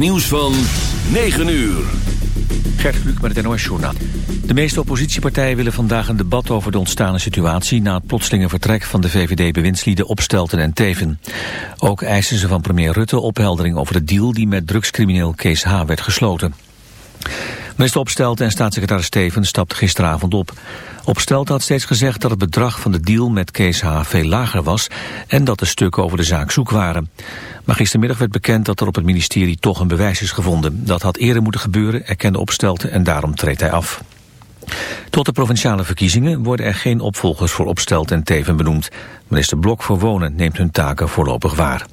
nieuws van 9 uur. Gert Kluk met het NOS Journaal. De meeste oppositiepartijen willen vandaag een debat over de ontstane situatie... na het plotselinge vertrek van de VVD-bewindslieden Opstelten en Teven. Ook eisen ze van premier Rutte opheldering over de deal... die met drugscrimineel Kees H. werd gesloten. Minister Opstelten en staatssecretaris Steven stapten gisteravond op. Opstelten had steeds gezegd dat het bedrag van de deal met Kees H. veel lager was... en dat de stukken over de zaak zoek waren. Maar gistermiddag werd bekend dat er op het ministerie toch een bewijs is gevonden. Dat had eerder moeten gebeuren, erkende Opstelten en daarom treedt hij af. Tot de provinciale verkiezingen worden er geen opvolgers voor Opstelt en Teven benoemd. Minister Blok voor Wonen neemt hun taken voorlopig waar.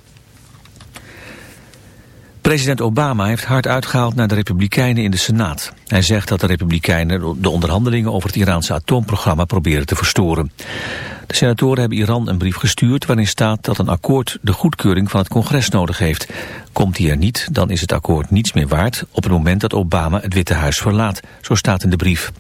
President Obama heeft hard uitgehaald naar de Republikeinen in de Senaat. Hij zegt dat de Republikeinen de onderhandelingen over het Iraanse atoomprogramma proberen te verstoren. De senatoren hebben Iran een brief gestuurd waarin staat dat een akkoord de goedkeuring van het congres nodig heeft. Komt die er niet, dan is het akkoord niets meer waard op het moment dat Obama het Witte Huis verlaat, zo staat in de brief.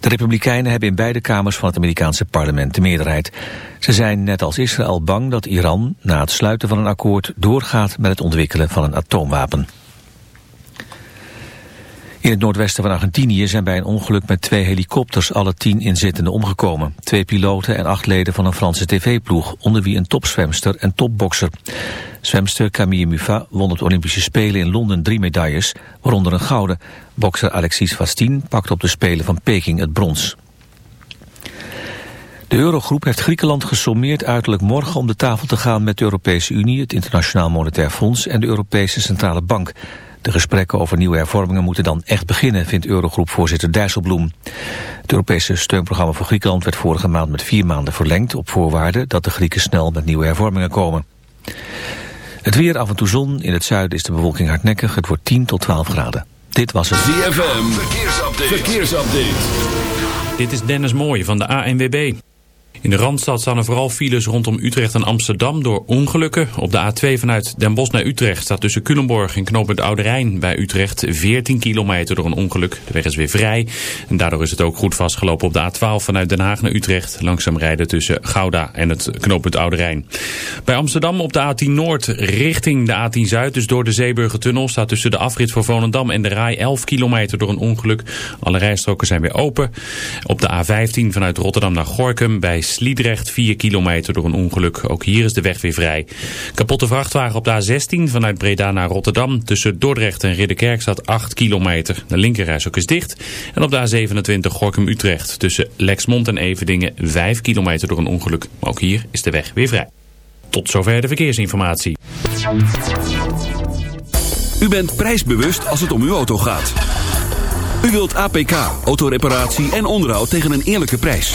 De Republikeinen hebben in beide kamers van het Amerikaanse parlement de meerderheid. Ze zijn net als Israël bang dat Iran na het sluiten van een akkoord doorgaat met het ontwikkelen van een atoomwapen. In het noordwesten van Argentinië zijn bij een ongeluk met twee helikopters alle tien inzittenden omgekomen. Twee piloten en acht leden van een Franse tv-ploeg, onder wie een topzwemster en topbokser. Zwemster Camille Muffat won de Olympische Spelen in Londen drie medailles, waaronder een gouden. Bokser Alexis Vastin pakte op de Spelen van Peking het brons. De Eurogroep heeft Griekenland gesommeerd uiterlijk morgen om de tafel te gaan met de Europese Unie, het Internationaal Monetair Fonds en de Europese Centrale Bank. De gesprekken over nieuwe hervormingen moeten dan echt beginnen, vindt Eurogroepvoorzitter Dijsselbloem. Het Europese steunprogramma voor Griekenland werd vorige maand met vier maanden verlengd op voorwaarde dat de Grieken snel met nieuwe hervormingen komen. Het weer af en toe zon, in het zuiden is de bewolking hardnekkig, het wordt 10 tot 12 graden. Dit was het ZFM, verkeersupdate. verkeersupdate. Dit is Dennis Mooij van de ANWB. In de Randstad staan er vooral files rondom Utrecht en Amsterdam door ongelukken. Op de A2 vanuit Den Bosch naar Utrecht staat tussen Culemborg en knooppunt Oude Rijn bij Utrecht 14 kilometer door een ongeluk. De weg is weer vrij en daardoor is het ook goed vastgelopen op de A12 vanuit Den Haag naar Utrecht. Langzaam rijden tussen Gouda en het knooppunt Oude Rijn. Bij Amsterdam op de A10 Noord richting de A10 Zuid, dus door de Zeeburgertunnel, staat tussen de afrit voor Volendam en de Rai 11 kilometer door een ongeluk. Alle rijstroken zijn weer open. Op de A15 vanuit Rotterdam naar Gorkum bij Sliedrecht 4 kilometer door een ongeluk. Ook hier is de weg weer vrij. Kapotte vrachtwagen op de A16 vanuit Breda naar Rotterdam. Tussen Dordrecht en Ridderkerk staat 8 kilometer. De linkerreis ook is dicht. En op de A27 Gorkum-Utrecht tussen Lexmond en Evedingen 5 kilometer door een ongeluk. Ook hier is de weg weer vrij. Tot zover de verkeersinformatie. U bent prijsbewust als het om uw auto gaat. U wilt APK, autoreparatie en onderhoud tegen een eerlijke prijs.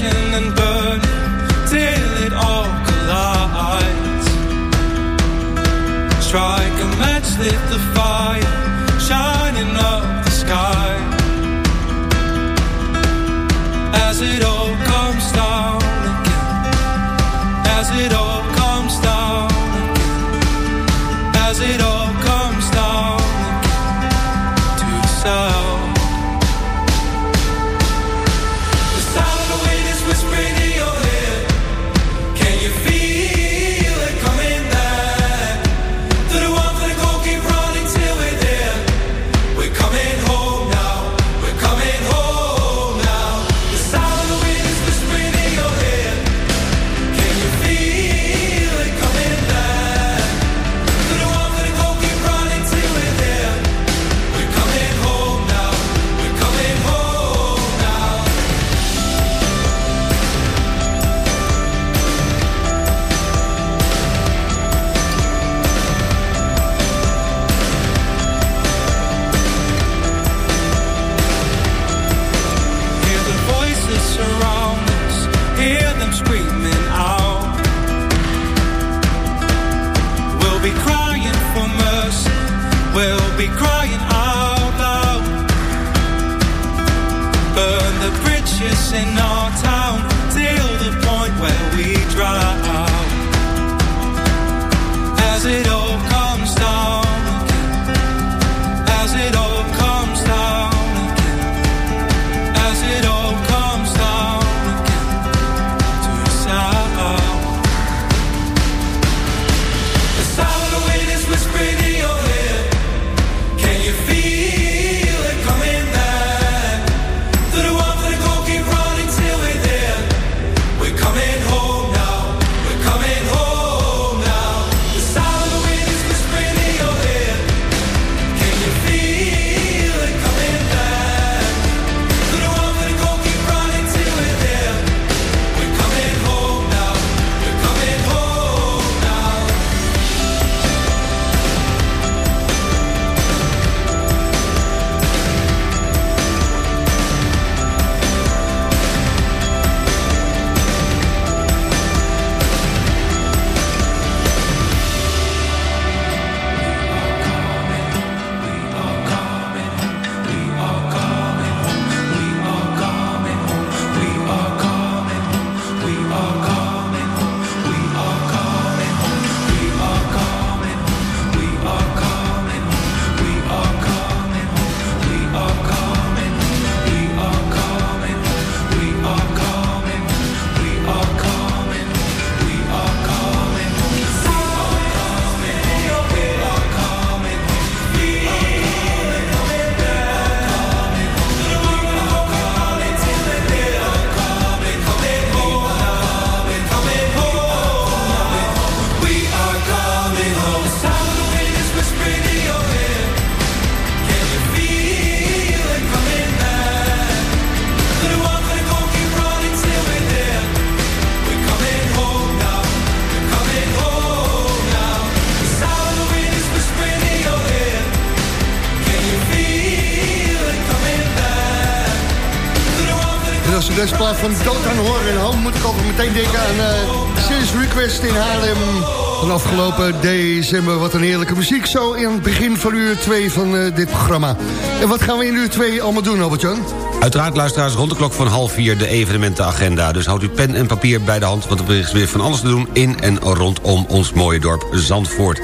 Crashing and burning till it all collides. Strike a match, lit the fire, van Dood aan horen en home... moet ik altijd meteen denken aan uh, Since Request in Haarlem... van afgelopen december. Wat een heerlijke muziek zo in het begin van uur 2 van eh, dit programma. En wat gaan we in uur 2 allemaal doen, Albert-Jan? Uiteraard luisteraars rond de klok van half vier de evenementenagenda. Dus houd uw pen en papier bij de hand, want er is weer van alles te doen... in en rondom ons mooie dorp Zandvoort.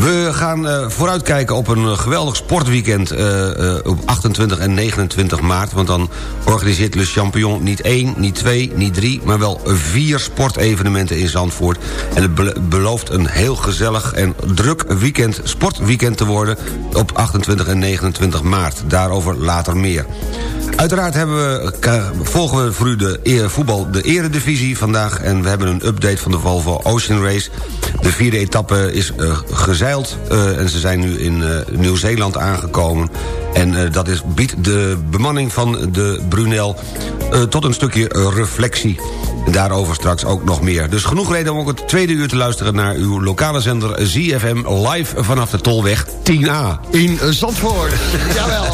We gaan uh, vooruitkijken op een geweldig sportweekend uh, op 28 en 29 maart. Want dan organiseert Le Champion niet één, niet twee, niet drie... maar wel vier sportevenementen in Zandvoort. En het be belooft een heel gezellig en druk weekend, sportweekend te worden... op 28 en 29 maart. Daarover later meer. Uiteraard hebben we, volgen we voor u de voetbal de eredivisie vandaag... en we hebben een update van de Volvo Ocean Race. De vierde etappe is uh, gezeild uh, en ze zijn nu in uh, Nieuw-Zeeland aangekomen. En dat is, biedt de bemanning van de Brunel tot een stukje reflectie. En daarover straks ook nog meer. Dus genoeg reden om ook het tweede uur te luisteren... naar uw lokale zender ZFM live vanaf de Tolweg 10A. In Zandvoort, jawel.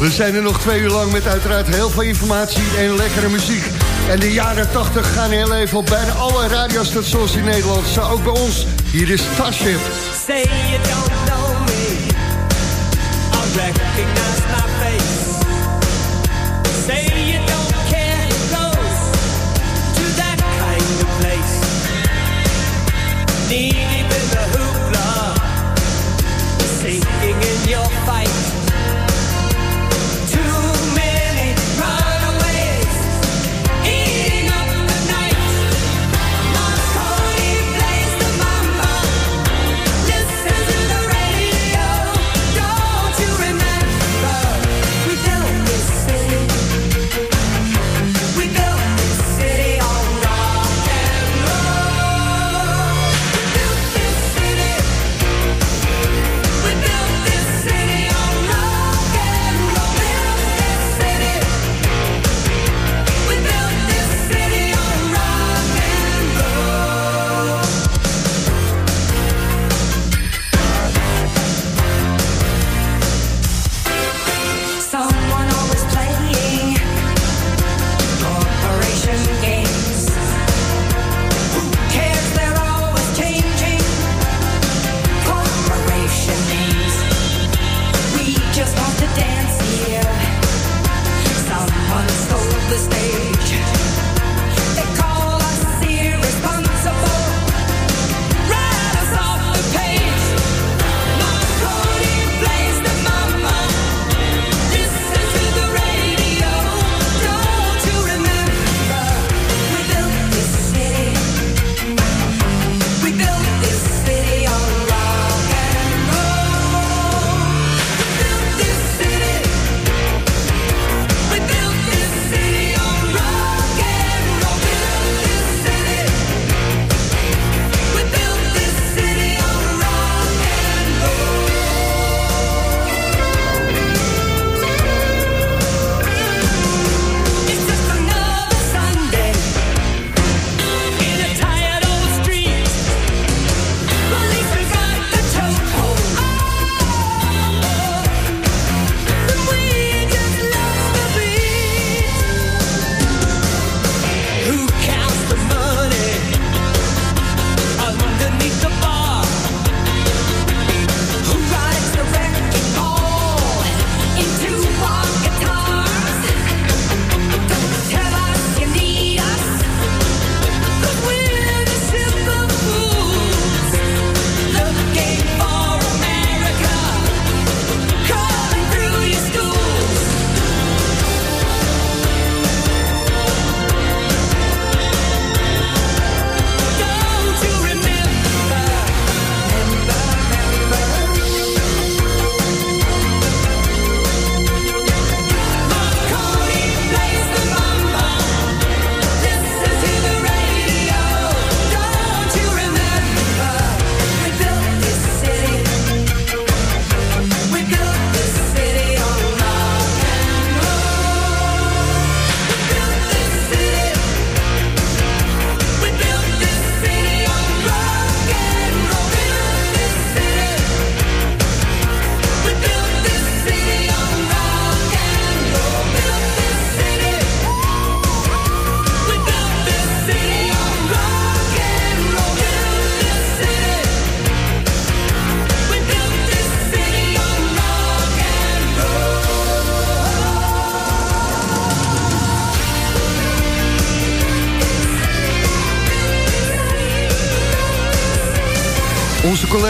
We zijn er nog twee uur lang met uiteraard heel veel informatie en lekkere muziek. En de jaren 80 gaan heel even op bijna alle radiostations in Nederland. Zo ook bij ons. Hier is Starship. Say you don't.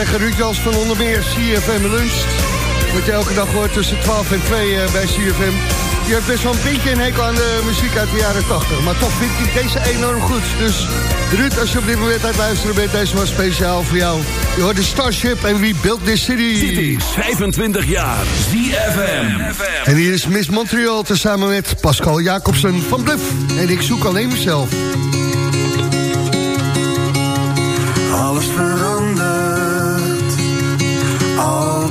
collega Ruud Jans van onder meer CFM Lunch. Wat je elke dag hoort tussen 12 en 2 eh, bij CFM. Je hebt best wel een beetje een hekel aan de muziek uit de jaren 80. Maar toch vind ik deze enorm goed. Dus Ruud, als je op dit moment uit luisteren bent, deze was speciaal voor jou. Je hoort de Starship en We Built This City. City 25 jaar, ZFM. En hier is Miss Montreal tezamen met Pascal Jacobsen van Bluff. En ik zoek alleen mezelf. Alles verandert.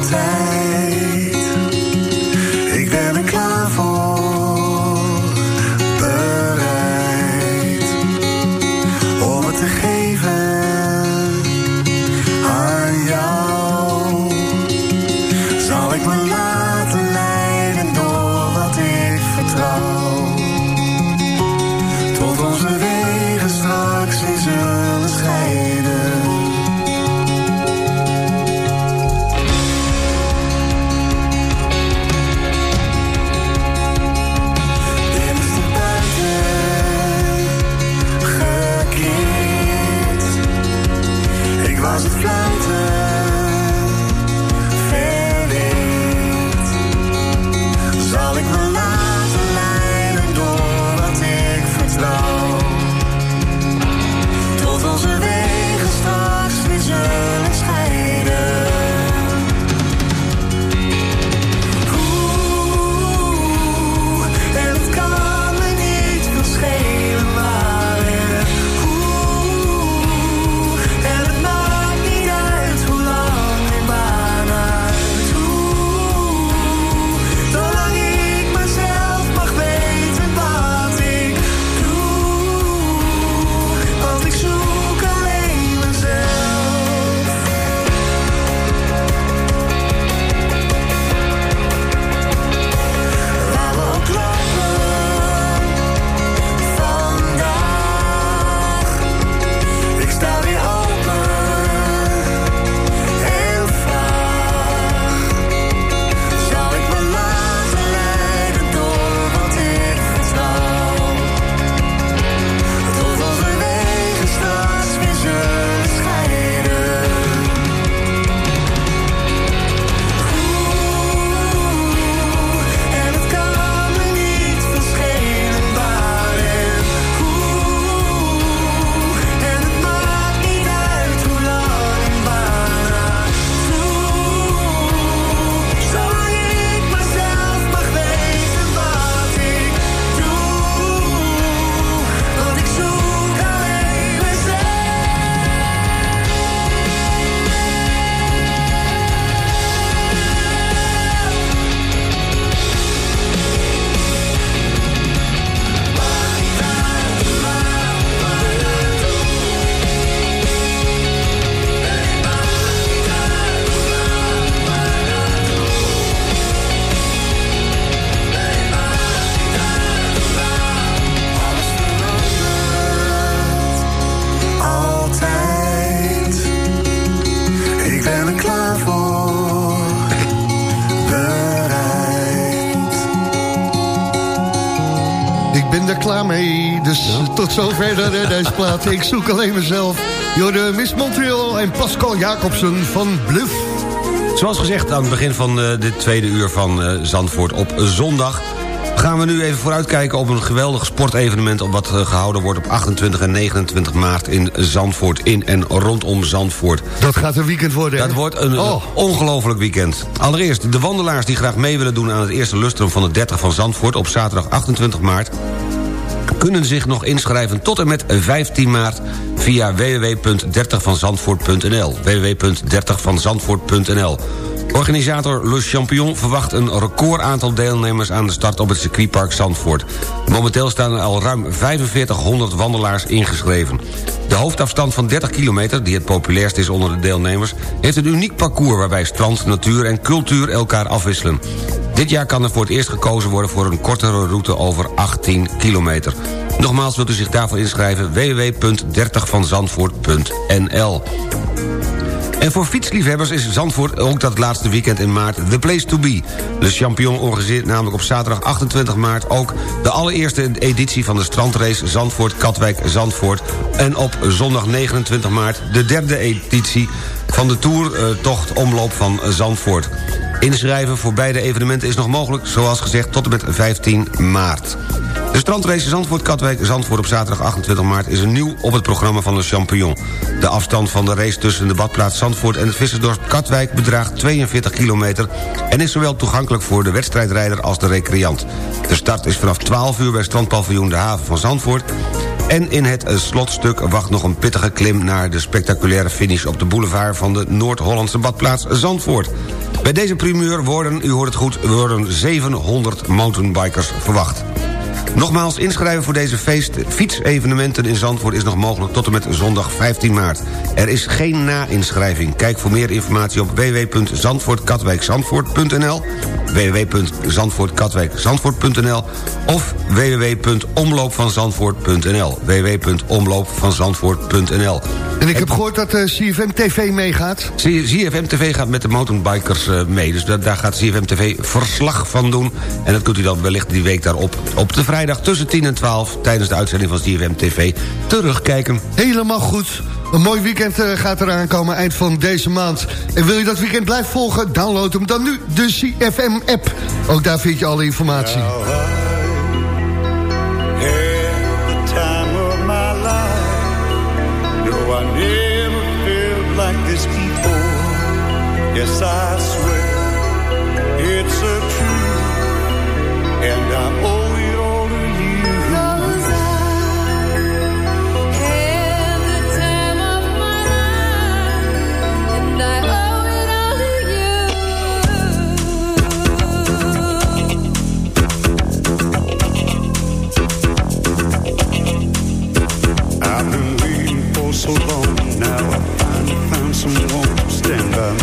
在。Ik zoek alleen mezelf. Jorde Miss Montreal en Pascal Jacobsen van Bluff. Zoals gezegd aan het begin van eh, dit tweede uur van eh, Zandvoort op zondag... gaan we nu even vooruitkijken op een geweldig sportevenement... wat eh, gehouden wordt op 28 en 29 maart in Zandvoort... in en rondom Zandvoort. Dat gaat een weekend worden, hè? Dat wordt een Oh. ongelooflijk weekend. Allereerst, de wandelaars die graag mee willen doen aan het eerste lustrum van de 30 van Zandvoort... op zaterdag 28 maart kunnen zich nog inschrijven tot en met 15 maart via www.30vanzandvoort.nl www.30vanzandvoort.nl Organisator Le Champion verwacht een record aantal deelnemers aan de start op het circuitpark Zandvoort. Momenteel staan er al ruim 4500 wandelaars ingeschreven. De hoofdafstand van 30 kilometer, die het populairst is onder de deelnemers... heeft een uniek parcours waarbij strand, natuur en cultuur elkaar afwisselen. Dit jaar kan er voor het eerst gekozen worden voor een kortere route over 18 kilometer. Nogmaals wilt u zich daarvoor inschrijven www.30vanzandvoort.nl en voor fietsliefhebbers is Zandvoort ook dat laatste weekend in maart the place to be. De Champion organiseert namelijk op zaterdag 28 maart ook... de allereerste editie van de strandrace Zandvoort-Katwijk-Zandvoort... en op zondag 29 maart de derde editie van de toertocht omloop van Zandvoort. Inschrijven voor beide evenementen is nog mogelijk, zoals gezegd, tot en met 15 maart. De strandrace Zandvoort-Katwijk-Zandvoort op zaterdag 28 maart... is een nieuw op het programma van de Champignon. De afstand van de race tussen de badplaats Zandvoort... en het vissersdorp Katwijk bedraagt 42 kilometer... en is zowel toegankelijk voor de wedstrijdrijder als de recreant. De start is vanaf 12 uur bij strandpaviljoen De Haven van Zandvoort... En in het eh, slotstuk wacht nog een pittige klim... naar de spectaculaire finish op de boulevard... van de Noord-Hollandse badplaats Zandvoort. Bij deze primeur worden, u hoort het goed... worden 700 mountainbikers verwacht. Nogmaals, inschrijven voor deze feest fietsevenementen in Zandvoort is nog mogelijk tot en met zondag 15 maart. Er is geen na-inschrijving. Kijk voor meer informatie op www.zandvoortkatwijkzandvoort.nl www.zandvoortkatwijkzandvoort.nl of www.omloopvanzandvoort.nl www.omloopvanzandvoort.nl En ik heb gehoord dat eh, CFM TV meegaat. ZFM TV gaat met de mountainbikers eh, mee. Dus da- daar gaat ZFM TV verslag van doen. En dat kunt u dan wellicht die week daarop op de vrijdag tussen 10 en 12... tijdens de uitzending van ZFM TV terugkijken. Helemaal goed. Een mooi weekend eh, gaat eraan komen eind van deze maand. En wil je dat weekend blijven volgen? Download hem dan nu, de CFM-app. Ook daar vind je alle informatie. It's a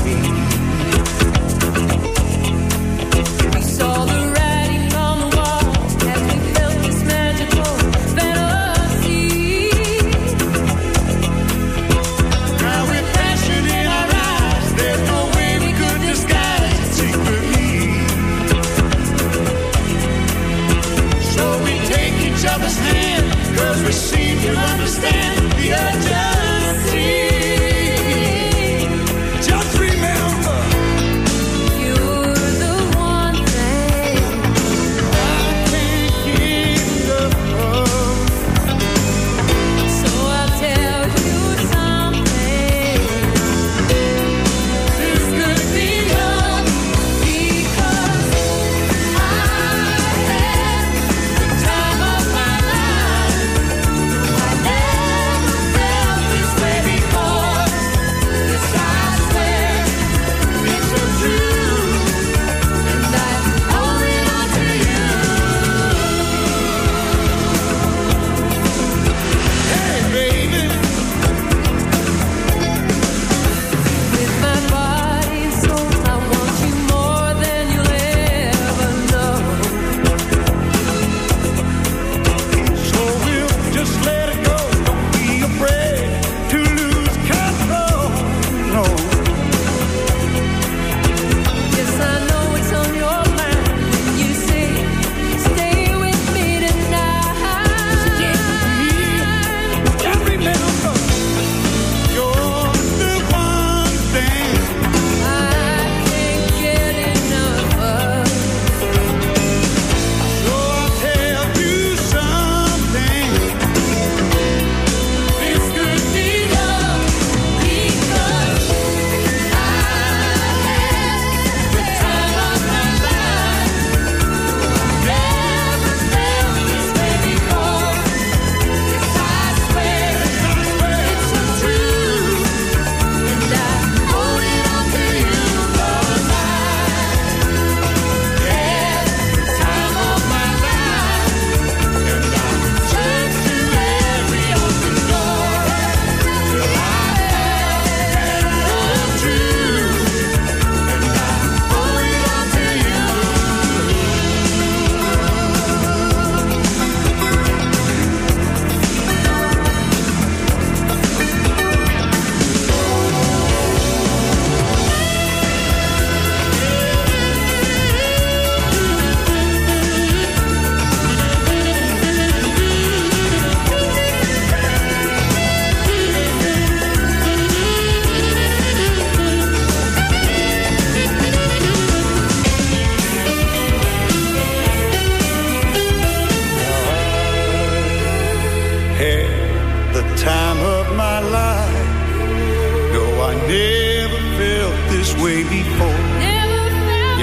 mim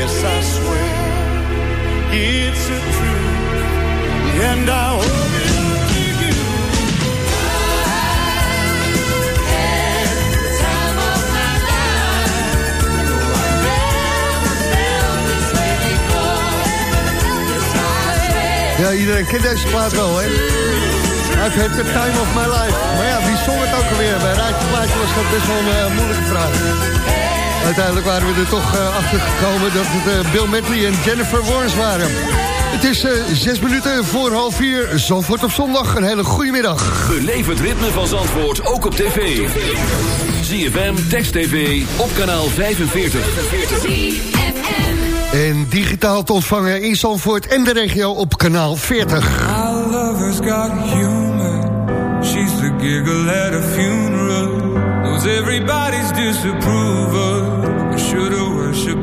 Yes, I swear it's a and I owe it to you. Ja, iedereen kent deze plaat wel, hè? I've had the time of my life. Maar ja, wie zong het ook alweer? Bij Raadje Plaatje was dat best wel een eh, moeilijke vraag. Uiteindelijk waren we er toch uh, achter gekomen dat het uh, Bill Medley en Jennifer Warnes waren. Het is uh, zes minuten voor half vier. Zandvoort op zondag. Een hele goede middag. Beleef het ritme van Zandvoort ook op tv. ZFM, Text TV, op kanaal 45. En digitaal te ontvangen in Zandvoort en de regio op kanaal 40. Our lover's got humor. She's the giggle at a funeral. Knows everybody's disapproval.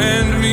Command me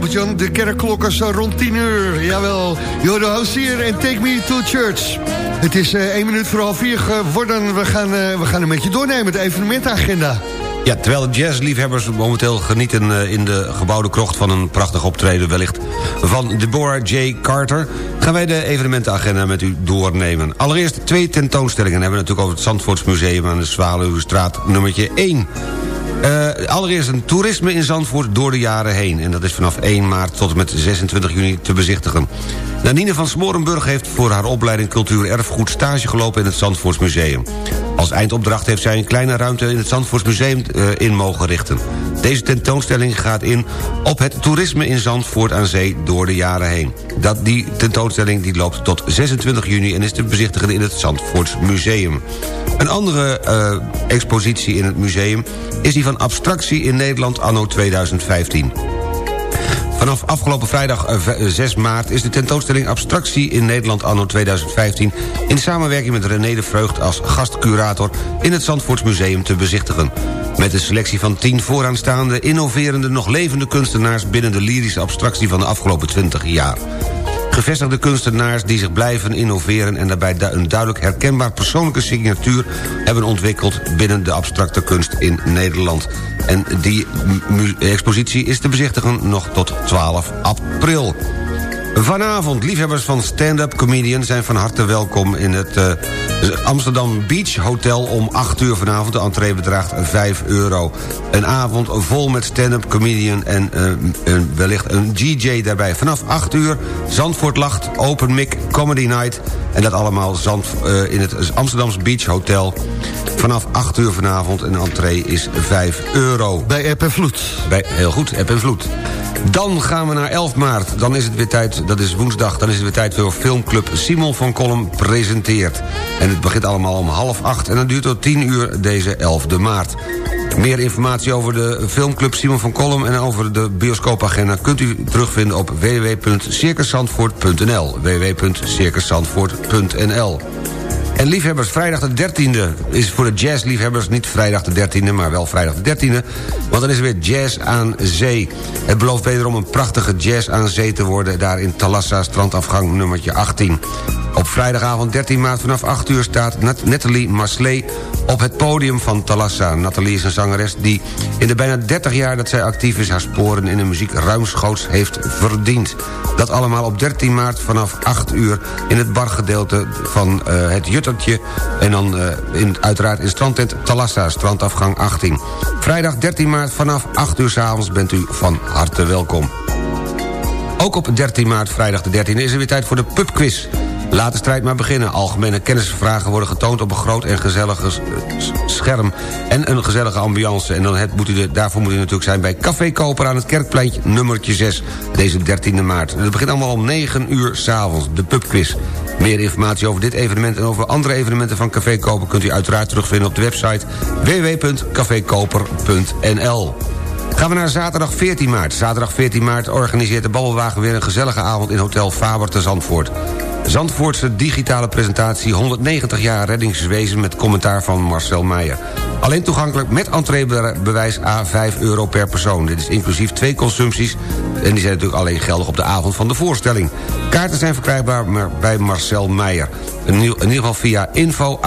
De kerkklokken zo rond 10 uur. Jawel, Jodo Housier en Take Me to Church. Het is eh 1 minuut voor half vier geworden. We gaan, eh, we gaan een beetje doornemen, de evenementenagenda. Ja, terwijl jazzliefhebbers momenteel genieten eh, in de gebouwde krocht... van een prachtig optreden wellicht van Deborah J. Carter... gaan wij de evenementenagenda met u doornemen. Allereerst twee tentoonstellingen. hebben we natuurlijk over het Zandvoortsmuseum... aan de Zwaluwstraat nummertje 1. Eh, allereerst een toerisme in Zandvoort door de jaren heen. En dat is vanaf 1 maart tot en met 26 juni te bezichtigen. Nanine van Smorenburg heeft voor haar opleiding Cultuur Erfgoed stage gelopen in het Zandvoortsmuseum. Als eindopdracht heeft zij een kleine ruimte in het Zandvoortsmuseum eh, in mogen richten. Deze tentoonstelling gaat in op het toerisme in Zandvoort aan zee door de jaren heen. Dat, die tentoonstelling die loopt tot 26 juni en is te bezichtigen in het Zandvoortsmuseum. Een andere eh, expositie in het museum is die van abstractie in Nederland anno 2015. Vanaf afgelopen vrijdag eh, v- eh, 6 maart is de tentoonstelling Abstractie in Nederland anno 2015... in samenwerking met René de Vreugd als gastcurator in het Zandvoortsmuseum te bezichtigen. Met een selectie van 10 vooraanstaande, innoverende, nog levende kunstenaars... binnen de lyrische abstractie van de afgelopen 20 jaar. Gevestigde kunstenaars die zich blijven innoveren... en daarbij een duidelijk herkenbaar persoonlijke signatuur... hebben ontwikkeld binnen de abstracte kunst in Nederland. En die expositie is te bezichtigen nog tot 12 april. Vanavond, liefhebbers van stand-up comedian zijn van harte welkom in het eh, Amsterdam Beach Hotel om 8 uur vanavond. De entree bedraagt 5 euro. Een avond vol met stand-up comedian en eh, een- wellicht een DJ daarbij. Vanaf 8 uur, Zandvoort lacht, open mic, comedy night. En dat allemaal Zand, eh, in het Amsterdams Beach Hotel. Vanaf 8 uur vanavond en de entree is 5 euro. Bij App en Vloed. Bij, heel goed, App en Vloed. Dan gaan we naar 11 maart. Dan is het weer tijd, dat is woensdag, dan is het weer tijd voor filmclub Simon van Kolm presenteert. En het begint allemaal om half acht en dat duurt tot 10 uur deze 11e maart. Meer informatie over de filmclub Simon van Kolm en over de bioscoopagenda kunt u terugvinden op www.circuszandvoort.nl www.circuszandvoort.nl en liefhebbers, vrijdag de 13e is voor de jazzliefhebbers niet vrijdag de 13e... maar wel vrijdag de 13e, want dan is er weer jazz aan zee. Het belooft wederom een prachtige jazz aan zee te worden... daar in Talassa, strandafgang nummertje 18. Op vrijdagavond 13 maart vanaf 8 uur staat Nat- Nathalie Masley op het podium van Talassa. Nathalie is een zangeres die in de bijna 30 jaar dat zij actief is... haar sporen in de muziek ruimschoots heeft verdiend. Dat allemaal op 13 maart vanaf 8 uur in het bargedeelte van eh, het Juttertje... en dan eh, in, uiteraard in strandtent Talassa, strandafgang 18. Vrijdag 13 maart vanaf 8 uur s'avonds bent u van harte welkom. Ook op 13 maart, vrijdag de 13e, is er weer tijd voor de pubquiz. Laat de strijd maar beginnen. Algemene kennisvragen worden getoond op een groot en gezellig scherm... en een gezellige ambiance. En dan het, moet u de, daarvoor moet u natuurlijk zijn bij Café Koper... aan het Kerkpleintje nummertje 6, deze 13e maart. Het begint allemaal om 9 uur s'avonds, de pubquiz. Meer informatie over dit evenement en over andere evenementen van Café Koper... kunt u uiteraard terugvinden op de website www.cafekoper.nl. Gaan we naar zaterdag 14 maart. Zaterdag 14 maart organiseert de Babbelwagen weer een gezellige avond in Hotel Faber te Zandvoort. Zandvoortse digitale presentatie 190 jaar reddingswezen met commentaar van Marcel Meijer. Alleen toegankelijk met entreebewijs A 5 euro per persoon. Dit is inclusief twee consumpties en die zijn natuurlijk alleen geldig op de avond van de voorstelling. Kaarten zijn verkrijgbaar bij Marcel Meijer. In ieder geval via info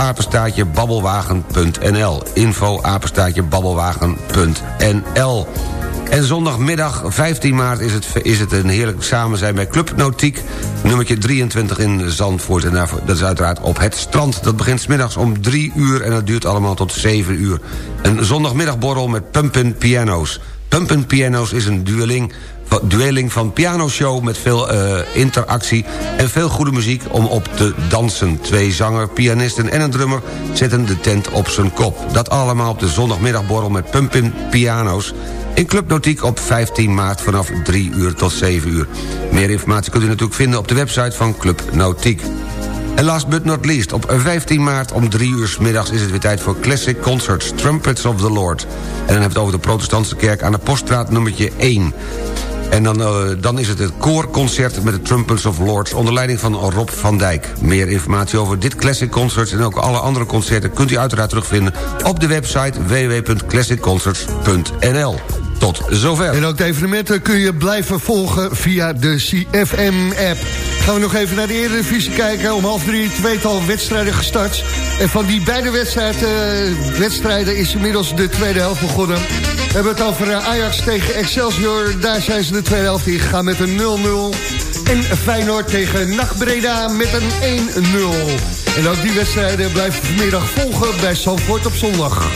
babbelwagen.nl info babbelwagen.nl en zondagmiddag 15 maart is het, is het een heerlijk samen zijn bij Club Nautiek... nummertje 23 in Zandvoort. En daarvoor, dat is uiteraard op het strand. Dat begint smiddags om 3 uur en dat duurt allemaal tot 7 uur. Een zondagmiddagborrel met Pumpin Piano's. Pumpin Piano's is een dueling dueling van pianoshow met veel eh, interactie en veel goede muziek om op te dansen. Twee zanger, pianisten en een drummer zetten de tent op zijn kop. Dat allemaal op de zondagmiddagborrel met Pumpin Piano's in Club Nautiek op 15 maart vanaf 3 uur tot 7 uur. Meer informatie kunt u natuurlijk vinden op de website van Club Nautiek. En last but not least, op 15 maart om 3 uur 's middags is het weer tijd voor Classic Concerts Trumpets of the Lord. En dan hebben we het over de protestantse kerk aan de Poststraat nummertje 1. En dan, eh, dan is het het koorconcert met de Trumpets of Lords... onder leiding van Rob van Dijk. Meer informatie over dit Classic Concerts en ook alle andere concerten... kunt u uiteraard terugvinden op de website www.classicconcerts.nl. Tot zover. En ook de evenementen kun je blijven volgen via de CFM-app. Gaan we nog even naar de Eredivisie kijken. Om half drie tweetal wedstrijden gestart. En van die beide wedstrijd, eh, wedstrijden is inmiddels de tweede helft begonnen. We hebben het over eh, Ajax tegen Excelsior. Daar zijn ze de tweede helft ingegaan met een 0-0. En Feyenoord tegen NAC Breda met een 1-0. En ook die wedstrijden blijven vanmiddag volgen bij Zandvoort op zondag.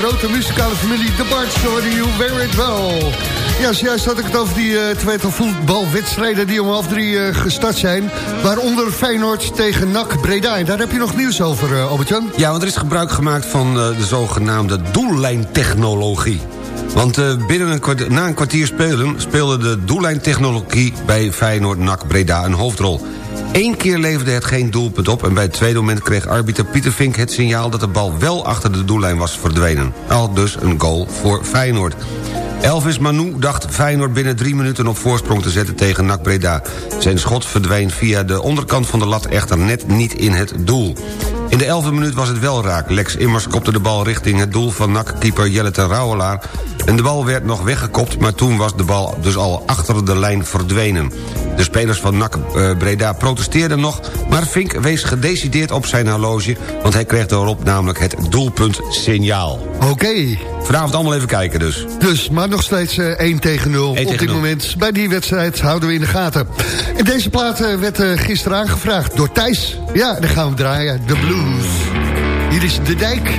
Grote muzikale familie The Barts, hoorde you it well. Ja, zojuist had ik het over die eh tweetal voetbalwedstrijden die om half drie eh, gestart zijn. Waaronder Feyenoord tegen NAC Breda. Daar heb je nog nieuws over, eh Albert-Jan. Ja, want er is gebruik gemaakt van de zogenaamde doellijntechnologie. Want eh, binnen een na een kwartier spelen speelde de doellijntechnologie bij Feyenoord NAC Breda een hoofdrol. Eén keer leverde het geen doelpunt op... en bij het tweede moment kreeg arbiter Pieter Vink het signaal... dat de bal wel achter de doellijn was verdwenen. Al dus een goal voor Feyenoord. Elvis Manu dacht Feyenoord binnen drie minuten op voorsprong te zetten tegen NAC Breda. Zijn schot verdween via de onderkant van de lat echter net niet in het doel. In de elfde minuut was het wel raak. Lex Immers kopte de bal richting het doel van NAC-keeper Jelle ten Rouwelaar... en de bal werd nog weggekopt, maar toen was de bal dus al achter de lijn verdwenen. De spelers van NAC eh, Breda protesteerden nog... maar Vink wees gedecideerd op zijn horloge... want hij kreeg daarop namelijk het doelpunt signaal. Oké. Vanavond allemaal even kijken dus. Dus, maar nog steeds eh 1 tegen 0 tegen op dit 0. moment. Bij die wedstrijd houden we in de gaten. En deze plaat eh, werd eh, gisteren aangevraagd door Thijs. Ja, dan gaan we draaien. De Blues. Hier is De Dijk.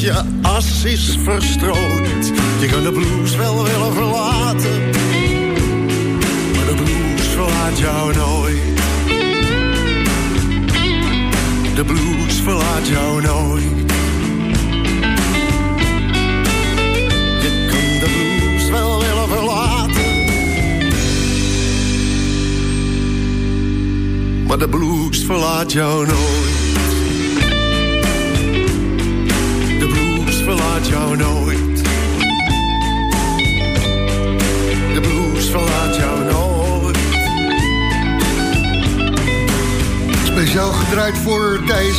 je as is verstrooid. Je kan de blues wel willen verlaten, maar de blues verlaat jou nooit. De blues verlaat jou nooit. Je kan de blues wel willen verlaten, maar de blues verlaat jou nooit.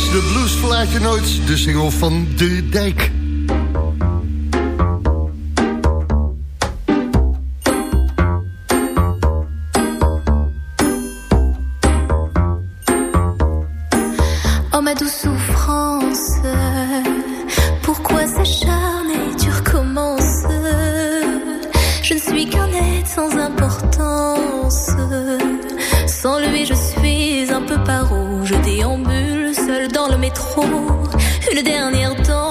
is de je nooit, de single van De Dijk. Dernier temps.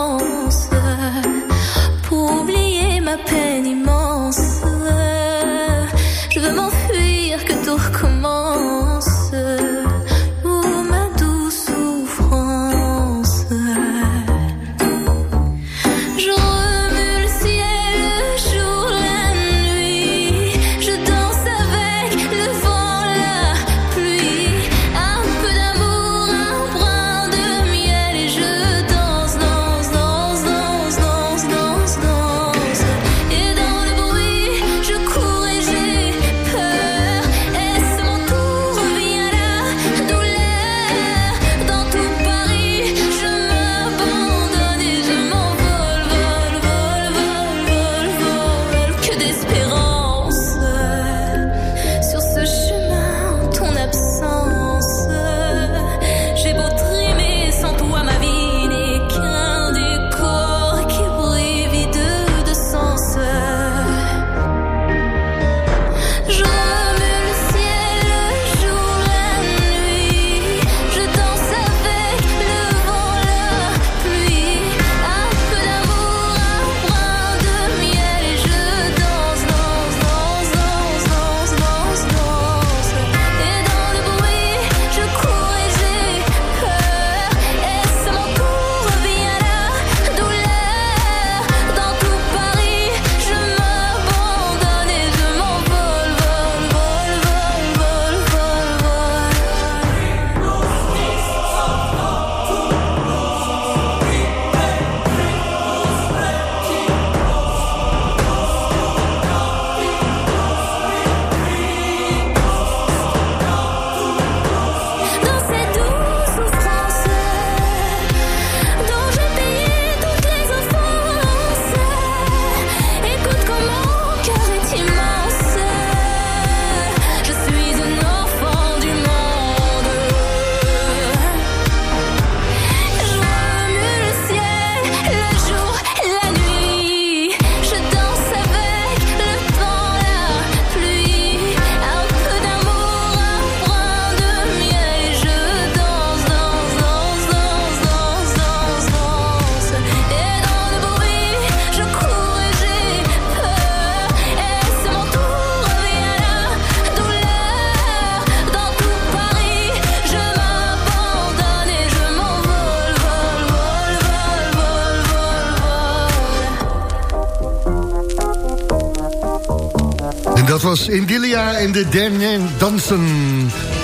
en de Dernier Dansen.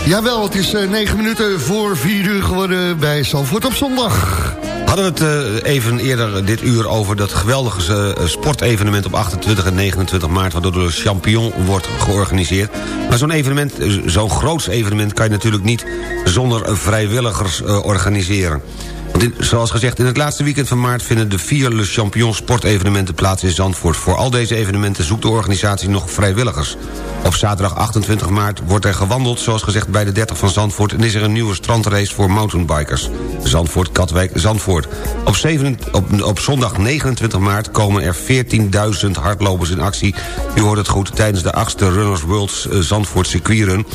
Jawel, het is eh, negen minuten voor vier uur geworden bij Zandvoort op zondag. Hadden we het eh, even eerder dit uur over dat geweldige eh, sportevenement... op 28 en 29 maart, waardoor de Champion wordt georganiseerd. Maar zo'n evenement, zo'n groots evenement... kan je natuurlijk niet zonder vrijwilligers organiseren. Want zoals gezegd, in het laatste weekend van maart... vinden de vier Le Champion sportevenementen plaats in Zandvoort. Voor al deze evenementen zoekt de organisatie nog vrijwilligers. Op zaterdag 28 maart wordt er gewandeld, zoals gezegd... bij de 30 van Zandvoort en is er een nieuwe strandrace voor mountainbikers. Zandvoort, Katwijk, Zandvoort. Op, 7, op, op zondag 29 maart komen er 14.000 hardlopers in actie. U hoort het goed, tijdens de 8e Runners Worlds eh, Zandvoort circuitrun...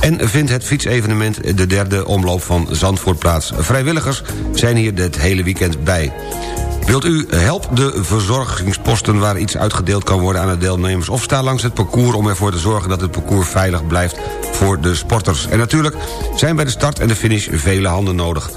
En vindt het fietsevenement de derde omloop van Zandvoort plaats. Vrijwilligers zijn hier het hele weekend bij. Wilt u help de verzorgingsposten waar iets uitgedeeld kan worden aan de deelnemers... of sta langs het parcours om ervoor te zorgen dat het parcours veilig blijft voor de sporters. En natuurlijk zijn bij de start en de finish vele handen nodig.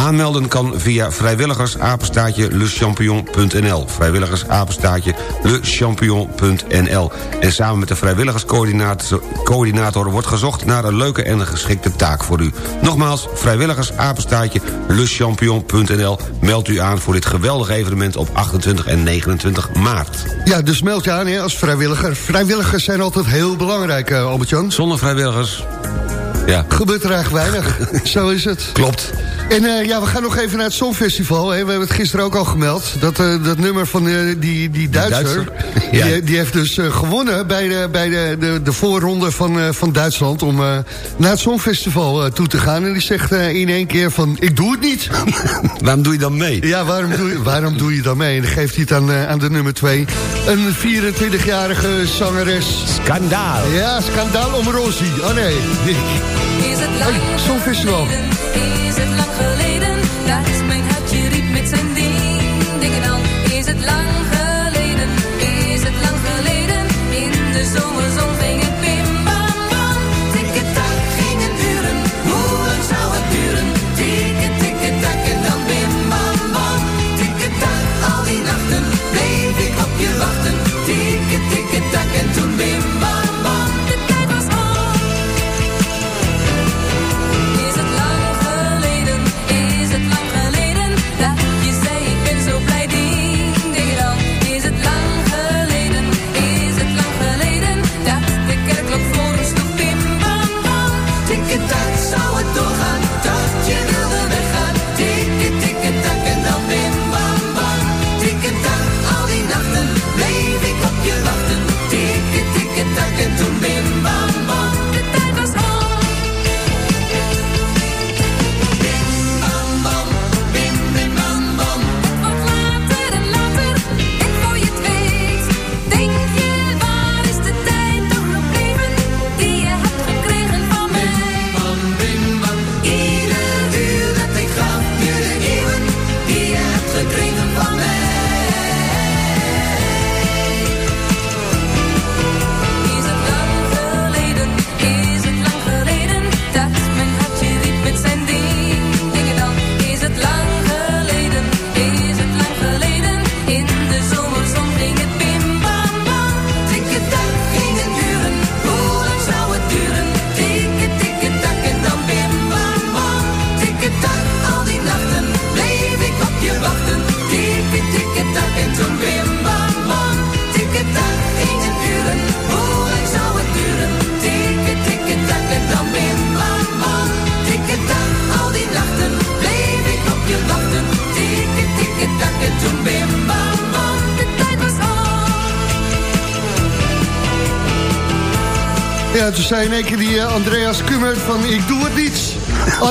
Aanmelden kan via vrijwilligersapenstaatje lechampion.nl. Vrijwilligersapenstaatje lechampion.nl. En samen met de vrijwilligerscoördinator coördinator wordt gezocht naar een leuke en geschikte taak voor u. Nogmaals, vrijwilligersapenstaatje lechampion.nl. Meld u aan voor dit geweldige evenement op 28 en 29 maart. Ja, dus meld je aan hè, als vrijwilliger. Vrijwilligers zijn altijd heel belangrijk, uh, Albert-Jan. Zonder vrijwilligers... Ja. Gebeurt er eigenlijk weinig. Zo is het. Klopt. En uh, ja, we gaan nog even naar het Songfestival. Hè. We hebben het gisteren ook al gemeld. Dat, uh, dat nummer van uh, die, die Duitser... Die, Duitser? Ja. die, die, heeft dus gewonnen bij de, bij de, de, de voorronde van, van Duitsland... om naar het Songfestival toe te gaan. En die zegt in één keer van, ik doe het niet. waarom doe je dan mee? Ja, waarom doe je, waarom doe je dan mee? En dan geeft hij het aan, aan de nummer twee. Een 24-jarige zangeres. Skandaal. Ja, skandaal om Rosie. Oh nee. Hey, Songfestival.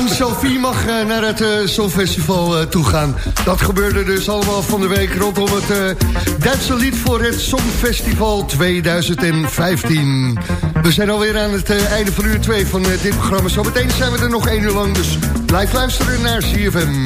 Anne-Sophie mag uh, naar het uh, Songfestival toe gaan. Dat gebeurde dus allemaal van de week rondom het Duitse lied voor het Songfestival 2015. We zijn alweer aan het einde van uur 2 van dit programma. Zometeen zijn we er nog één uur lang, dus blijf luisteren naar CFM.